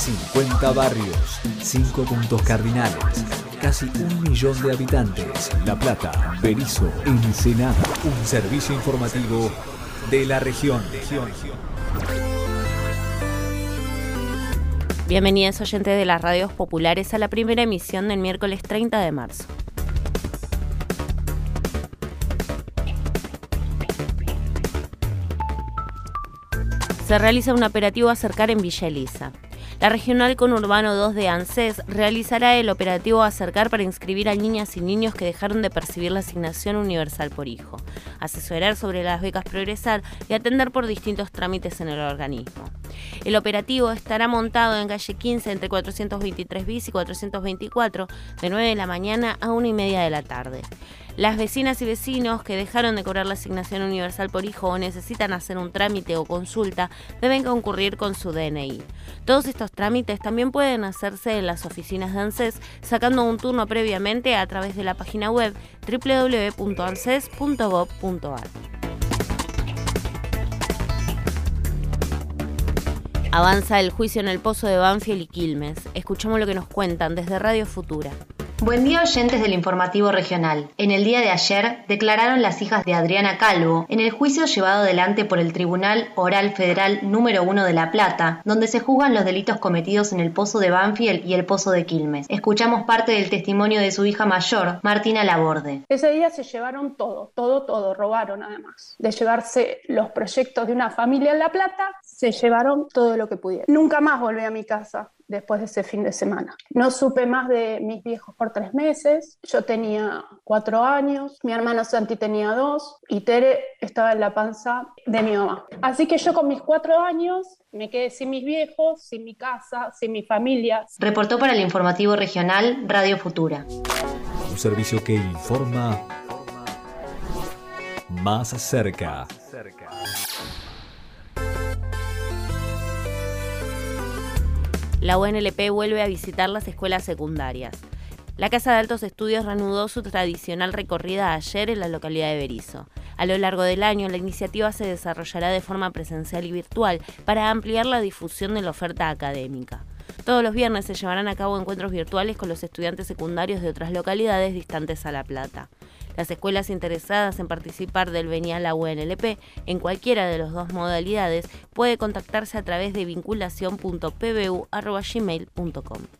50 barrios, 5 puntos cardinales, casi un millón de habitantes. La Plata, Berizo, Ensenada. Un servicio informativo de la región. Bienvenidos oyentes de las radios populares a la primera emisión del miércoles 30 de marzo. Se realiza un operativo acercar en Villa Elisa. La Regional Conurbano 2 de ANSES realizará el operativo Acercar para inscribir a niñas y niños que dejaron de percibir la asignación universal por hijo, asesorar sobre las becas Progresar y atender por distintos trámites en el organismo. El operativo estará montado en calle 15 entre 423 bis y 424 de 9 de la mañana a 1 y media de la tarde. Las vecinas y vecinos que dejaron de cobrar la asignación universal por hijo o necesitan hacer un trámite o consulta deben concurrir con su DNI. Todos estos trámites también pueden hacerse en las oficinas de ANSES sacando un turno previamente a través de la página web www.anses.gov.ar. Avanza el juicio en el pozo de Banfield y Quilmes. Escuchamos lo que nos cuentan desde Radio Futura. Buen día oyentes del informativo regional. En el día de ayer declararon las hijas de Adriana Calvo en el juicio llevado adelante por el Tribunal Oral Federal número 1 de La Plata, donde se juzgan los delitos cometidos en el Pozo de Banfield y el Pozo de Quilmes. Escuchamos parte del testimonio de su hija mayor, Martina Laborde. Ese día se llevaron todo, todo, todo, robaron además. De llevarse los proyectos de una familia en La Plata, se llevaron todo lo que pudieron. Nunca más volví a mi casa después de ese fin de semana. No supe más de mis viejos por tres meses. Yo tenía cuatro años, mi hermano Santi tenía dos y Tere estaba en la panza de mi mamá. Así que yo con mis cuatro años me quedé sin mis viejos, sin mi casa, sin mi familia. Reportó para el informativo regional Radio Futura. Un servicio que informa más cerca. la UNLP vuelve a visitar las escuelas secundarias. La Casa de Altos Estudios reanudó su tradicional recorrida ayer en la localidad de Berizo. A lo largo del año, la iniciativa se desarrollará de forma presencial y virtual para ampliar la difusión de la oferta académica. Todos los viernes se llevarán a cabo encuentros virtuales con los estudiantes secundarios de otras localidades distantes a La Plata. Las escuelas interesadas en participar del Benial UNLP en cualquiera de las dos modalidades puede contactarse a través de vinculación.pbu.gmail.com.